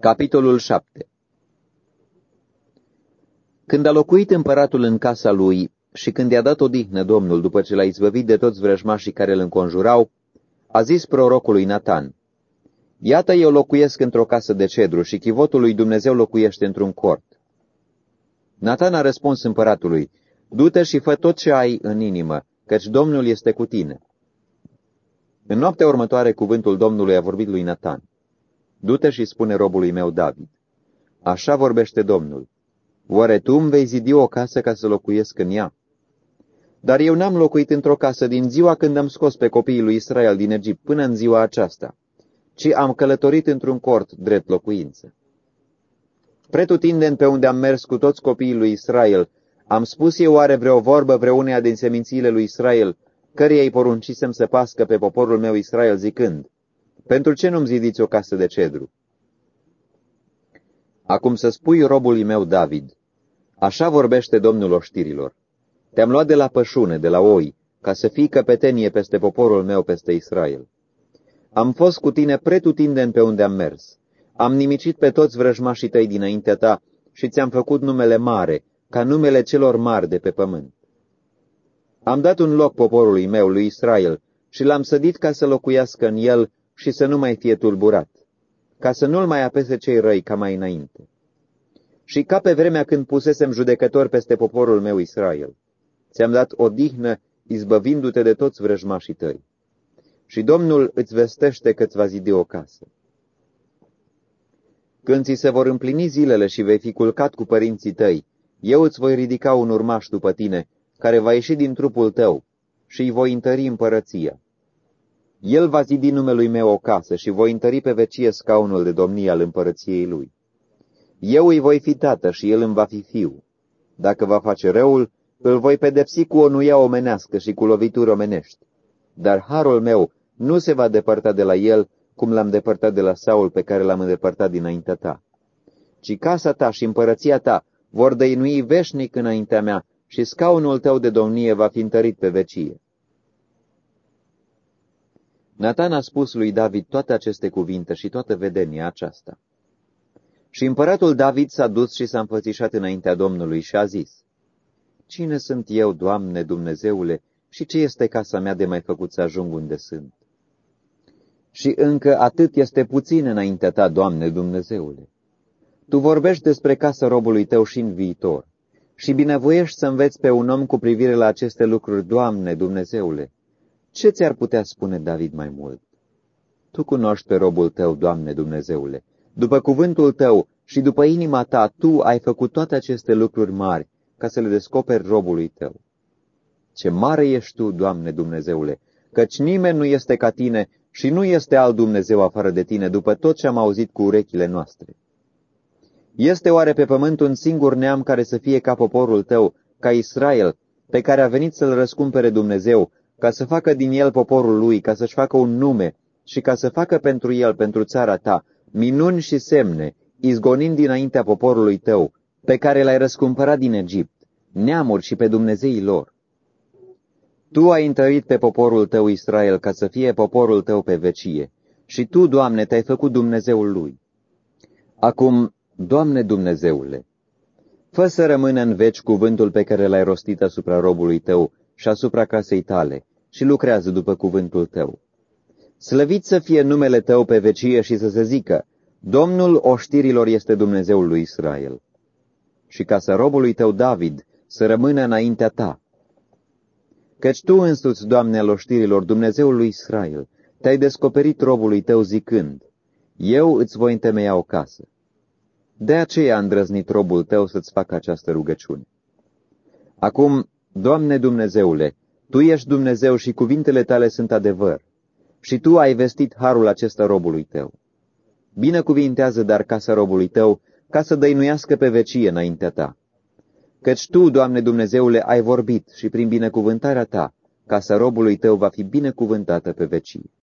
Capitolul 7 Când a locuit împăratul în casa lui și când i-a dat odihnă Domnul după ce l-a izbăvit de toți vrăjmașii care îl înconjurau, a zis prorocului Natan, Iată eu locuiesc într-o casă de cedru și chivotul lui Dumnezeu locuiește într-un cort. Natan a răspuns împăratului, Du-te și fă tot ce ai în inimă, căci Domnul este cu tine. În noaptea următoare cuvântul Domnului a vorbit lui Natan. Du-te și spune robului meu David. Așa vorbește Domnul. Oare tu îmi vei zidi o casă ca să locuiesc în ea? Dar eu n-am locuit într-o casă din ziua când am scos pe copiii lui Israel din Egipt până în ziua aceasta, ci am călătorit într-un cort drept locuință. Pretutindeni pe unde am mers cu toți copiii lui Israel, am spus eu oare vreo vorbă vreuneia din semințiile lui Israel, căreia îi poruncisem să pască pe poporul meu Israel zicând, pentru ce nu-mi zidiți o casă de cedru? Acum să spui robului meu David, așa vorbește Domnul oștirilor. Te-am luat de la pășune, de la oi, ca să fii căpetenie peste poporul meu, peste Israel. Am fost cu tine pretutindeni pe unde am mers. Am nimicit pe toți vrăjmașii tăi dinaintea ta și ți-am făcut numele mare, ca numele celor mari de pe pământ. Am dat un loc poporului meu, lui Israel, și l-am sădit ca să locuiască în el și să nu mai fie tulburat, ca să nu-l mai apese cei răi ca mai înainte. Și ca pe vremea când pusesem judecători peste poporul meu Israel, ți-am dat odihnă izbăvindu-te de toți vrăjmașii tăi. Și Domnul îți vestește că îți va zidi o casă. Când ți se vor împlini zilele și vei fi culcat cu părinții tăi, eu îți voi ridica un urmaș după tine, care va ieși din trupul tău, și îi voi întări împărăția. El va zidi numelui meu o casă și voi întări pe vecie scaunul de domnie al împărăției lui. Eu îi voi fi tată și el îmi va fi fiu. Dacă va face răul, îl voi pedepsi cu o nuia omenească și cu lovituri omenești. Dar harul meu nu se va depărta de la el, cum l-am depărtat de la Saul pe care l-am îndepărtat dinaintea ta. Ci casa ta și împărăția ta vor dăinui veșnic înaintea mea și scaunul tău de domnie va fi întărit pe vecie. Natan a spus lui David toate aceste cuvinte și toată vedenia aceasta. Și împăratul David s-a dus și s-a înfățișat înaintea Domnului și a zis, Cine sunt eu, Doamne Dumnezeule, și ce este casa mea de mai făcut să ajung unde sunt? Și încă atât este puțin înaintea ta, Doamne Dumnezeule. Tu vorbești despre casa robului tău și în viitor și binevoiești să înveți pe un om cu privire la aceste lucruri, Doamne Dumnezeule. Ce ți-ar putea spune David mai mult? Tu cunoști pe robul tău, Doamne Dumnezeule. După cuvântul tău și după inima ta, tu ai făcut toate aceste lucruri mari ca să le descoperi robului tău. Ce mare ești tu, Doamne Dumnezeule, căci nimeni nu este ca tine și nu este alt Dumnezeu afară de tine, după tot ce am auzit cu urechile noastre. Este oare pe pământ un singur neam care să fie ca poporul tău, ca Israel, pe care a venit să-l răscumpere Dumnezeu, ca să facă din el poporul lui, ca să-și facă un nume și ca să facă pentru el, pentru țara ta, minuni și semne, izgonind dinaintea poporului tău, pe care l-ai răscumpărat din Egipt, neamuri și pe Dumnezeii lor. Tu ai întărit pe poporul tău Israel ca să fie poporul tău pe vecie, și tu, Doamne, te-ai făcut Dumnezeul lui. Acum, Doamne Dumnezeule, fă să rămână în veci cuvântul pe care l-ai rostit asupra robului tău și asupra casei tale și lucrează după cuvântul tău. Slăvit să fie numele tău pe vecie și să se zică, Domnul oștirilor este Dumnezeul lui Israel. Și casa robului tău David să rămână înaintea ta. Căci tu însuți, Doamne al oștirilor, Dumnezeul lui Israel, te-ai descoperit robului tău zicând, Eu îți voi întemeia o casă. De aceea a îndrăznit robul tău să-ți facă această rugăciune. Acum, Doamne Dumnezeule, Tu ești Dumnezeu și cuvintele Tale sunt adevăr, și Tu ai vestit harul acesta robului Tău. Binecuvintează dar casa robului Tău, ca să dăinuiască pe vecie înaintea Ta. Căci Tu, Doamne Dumnezeule, ai vorbit și prin binecuvântarea Ta, casa robului Tău va fi binecuvântată pe vecie.